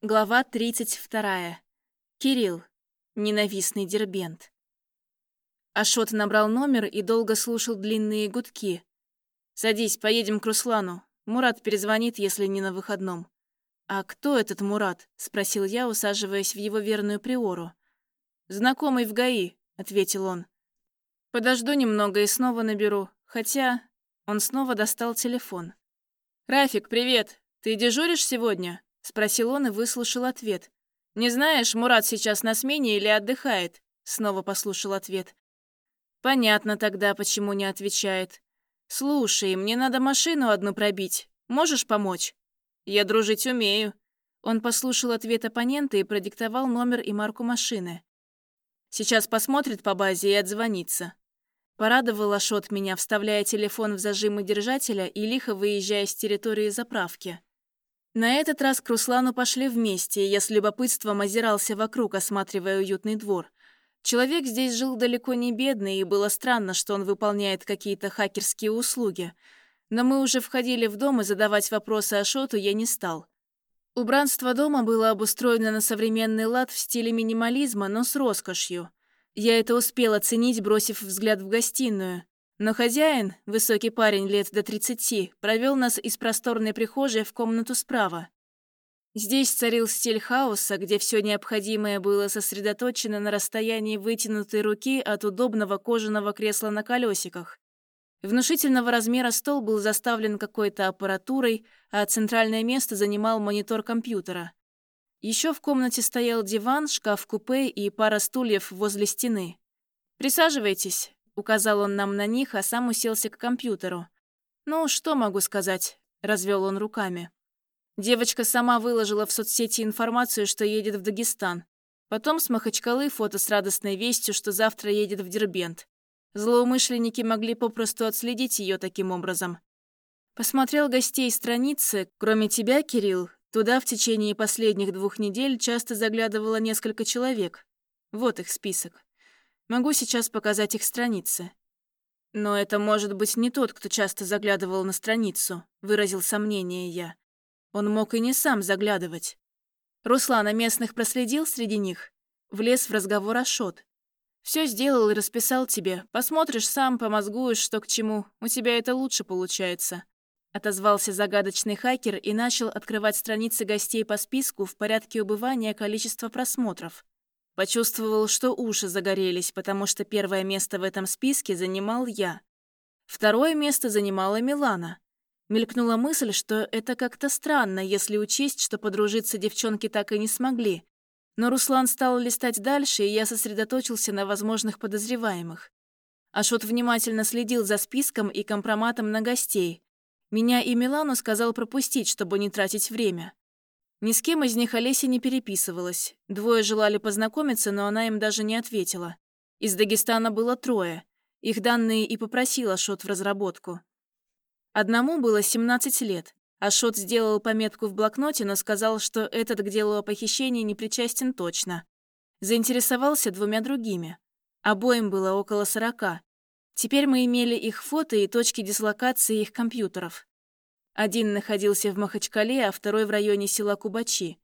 Глава 32. Кирилл. Ненавистный Дербент. Ашот набрал номер и долго слушал длинные гудки. «Садись, поедем к Руслану. Мурат перезвонит, если не на выходном». «А кто этот Мурат?» – спросил я, усаживаясь в его верную приору. «Знакомый в ГАИ», – ответил он. «Подожду немного и снова наберу. Хотя...» Он снова достал телефон. «Рафик, привет! Ты дежуришь сегодня?» — спросил он и выслушал ответ. «Не знаешь, Мурат сейчас на смене или отдыхает?» Снова послушал ответ. «Понятно тогда, почему не отвечает. Слушай, мне надо машину одну пробить. Можешь помочь?» «Я дружить умею». Он послушал ответ оппонента и продиктовал номер и марку машины. «Сейчас посмотрит по базе и отзвонится». Порадовал Ашот меня, вставляя телефон в зажимы держателя и лихо выезжая с территории заправки. На этот раз к Руслану пошли вместе, и я с любопытством озирался вокруг, осматривая уютный двор. Человек здесь жил далеко не бедный, и было странно, что он выполняет какие-то хакерские услуги. Но мы уже входили в дом, и задавать вопросы Ашоту я не стал. Убранство дома было обустроено на современный лад в стиле минимализма, но с роскошью. Я это успел оценить, бросив взгляд в гостиную. Но хозяин, высокий парень лет до 30, провел нас из просторной прихожей в комнату справа. Здесь царил стиль хаоса, где все необходимое было сосредоточено на расстоянии вытянутой руки от удобного кожаного кресла на колесиках. Внушительного размера стол был заставлен какой-то аппаратурой, а центральное место занимал монитор компьютера. Еще в комнате стоял диван, шкаф-купе и пара стульев возле стены. «Присаживайтесь», Указал он нам на них, а сам уселся к компьютеру. «Ну, что могу сказать?» – развел он руками. Девочка сама выложила в соцсети информацию, что едет в Дагестан. Потом с Махачкалы фото с радостной вестью, что завтра едет в Дербент. Злоумышленники могли попросту отследить ее таким образом. Посмотрел гостей страницы, кроме тебя, Кирилл, туда в течение последних двух недель часто заглядывало несколько человек. Вот их список. Могу сейчас показать их страницы. Но это может быть не тот, кто часто заглядывал на страницу, выразил сомнение я. Он мог и не сам заглядывать. Руслан, а местных проследил среди них? Влез в разговор Ашот. Все сделал и расписал тебе. Посмотришь сам, помозгуешь, что к чему. У тебя это лучше получается. Отозвался загадочный хакер и начал открывать страницы гостей по списку в порядке убывания количества просмотров. Почувствовал, что уши загорелись, потому что первое место в этом списке занимал я. Второе место занимала Милана. Мелькнула мысль, что это как-то странно, если учесть, что подружиться девчонки так и не смогли. Но Руслан стал листать дальше, и я сосредоточился на возможных подозреваемых. Ашот внимательно следил за списком и компроматом на гостей. Меня и Милану сказал пропустить, чтобы не тратить время. Ни с кем из них Олеся не переписывалась. Двое желали познакомиться, но она им даже не ответила. Из Дагестана было трое. Их данные и попросил Ашот в разработку. Одному было 17 лет. Ашот сделал пометку в блокноте, но сказал, что этот к делу о похищении не причастен точно. Заинтересовался двумя другими. Обоим было около 40. Теперь мы имели их фото и точки дислокации их компьютеров. Один находился в Махачкале, а второй в районе села Кубачи.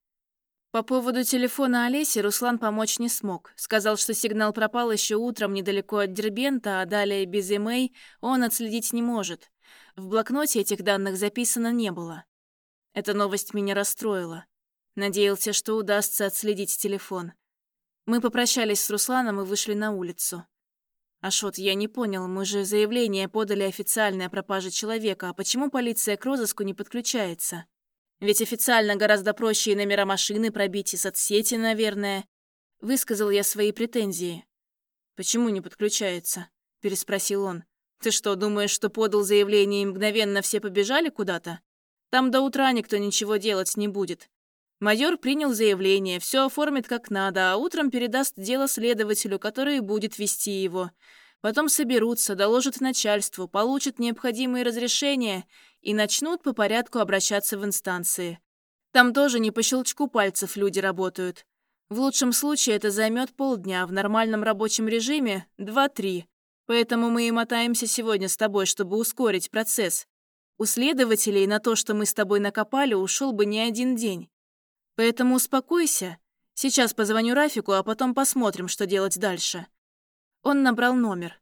По поводу телефона Олеси Руслан помочь не смог. Сказал, что сигнал пропал еще утром недалеко от Дербента, а далее без имей он отследить не может. В блокноте этих данных записано не было. Эта новость меня расстроила. Надеялся, что удастся отследить телефон. Мы попрощались с Русланом и вышли на улицу. «Ашот, я не понял, мы же заявление подали официальное о пропаже человека, а почему полиция к розыску не подключается? Ведь официально гораздо проще и номера машины пробить, и соцсети, наверное». Высказал я свои претензии. «Почему не подключается?» – переспросил он. «Ты что, думаешь, что подал заявление и мгновенно все побежали куда-то? Там до утра никто ничего делать не будет. Майор принял заявление, все оформит как надо, а утром передаст дело следователю, который будет вести его. Потом соберутся, доложат начальству, получат необходимые разрешения и начнут по порядку обращаться в инстанции. Там тоже не по щелчку пальцев люди работают. В лучшем случае это займет полдня, в нормальном рабочем режиме – два-три. Поэтому мы и мотаемся сегодня с тобой, чтобы ускорить процесс. У следователей на то, что мы с тобой накопали, ушел бы не один день. Поэтому успокойся. Сейчас позвоню Рафику, а потом посмотрим, что делать дальше». Он набрал номер.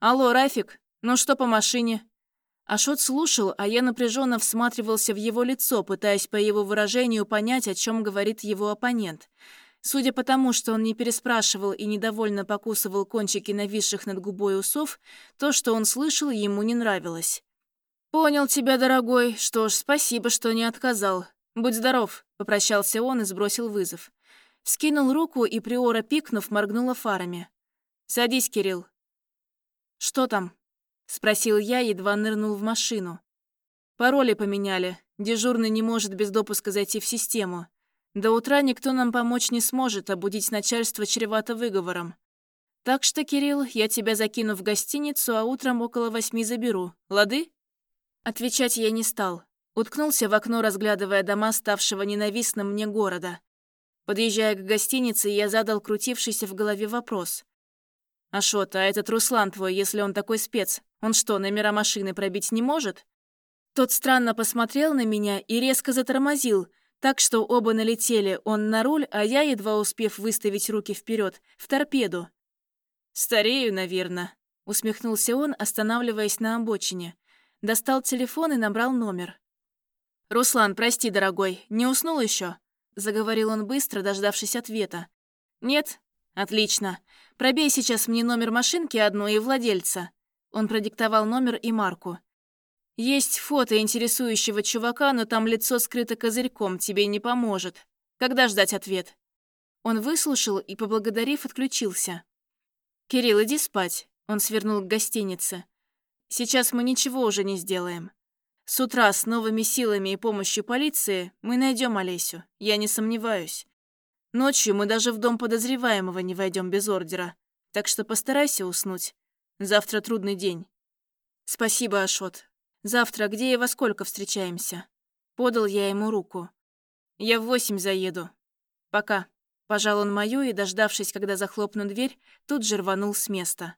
«Алло, Рафик, ну что по машине?» Ашот слушал, а я напряженно всматривался в его лицо, пытаясь по его выражению понять, о чем говорит его оппонент. Судя по тому, что он не переспрашивал и недовольно покусывал кончики нависших над губой усов, то, что он слышал, ему не нравилось. «Понял тебя, дорогой. Что ж, спасибо, что не отказал. Будь здоров», — попрощался он и сбросил вызов. Вскинул руку и, приора пикнув, моргнула фарами. «Садись, Кирилл». «Что там?» — спросил я, едва нырнул в машину. «Пароли поменяли. Дежурный не может без допуска зайти в систему. До утра никто нам помочь не сможет, а будить начальство чревато выговором. Так что, Кирилл, я тебя закину в гостиницу, а утром около восьми заберу. Лады?» Отвечать я не стал. Уткнулся в окно, разглядывая дома ставшего ненавистным мне города. Подъезжая к гостинице, я задал крутившийся в голове вопрос. «Ашот, а этот Руслан твой, если он такой спец, он что, номера машины пробить не может?» Тот странно посмотрел на меня и резко затормозил, так что оба налетели, он на руль, а я, едва успев выставить руки вперед, в торпеду. «Старею, наверное», — усмехнулся он, останавливаясь на обочине. Достал телефон и набрал номер. «Руслан, прости, дорогой, не уснул еще? заговорил он быстро, дождавшись ответа. «Нет? Отлично. Пробей сейчас мне номер машинки одной и владельца». Он продиктовал номер и марку. Есть фото интересующего чувака, но там лицо скрыто козырьком, тебе не поможет. Когда ждать ответ?» Он выслушал и, поблагодарив, отключился. «Кирилл, иди спать», — он свернул к гостинице. «Сейчас мы ничего уже не сделаем. С утра с новыми силами и помощью полиции мы найдем Олесю, я не сомневаюсь. Ночью мы даже в дом подозреваемого не войдем без ордера, так что постарайся уснуть. Завтра трудный день». «Спасибо, Ашот. Завтра где и во сколько встречаемся?» Подал я ему руку. «Я в восемь заеду. Пока». Пожал он мою и, дождавшись, когда захлопну дверь, тут же рванул с места.